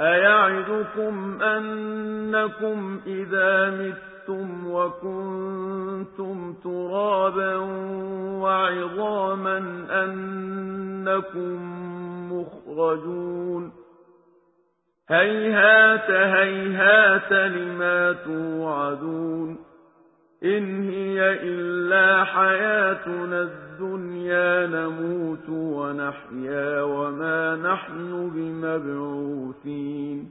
أيعدكم أنكم إذا متم وكنتم ترابا وعظاما أنكم مخرجون هيهات هيهات لما توعدون إن هي إلا حياتنا الدنيا نموت ونحيا وما نحن بمبعوثين.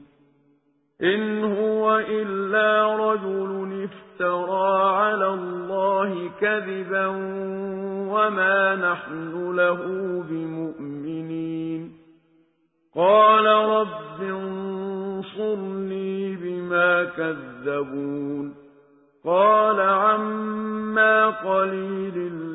إن هو إلا رجل افترى على الله كذبا وما نحن له بمؤمنين. قال رب انصرني بما كذبون. قال عما قليل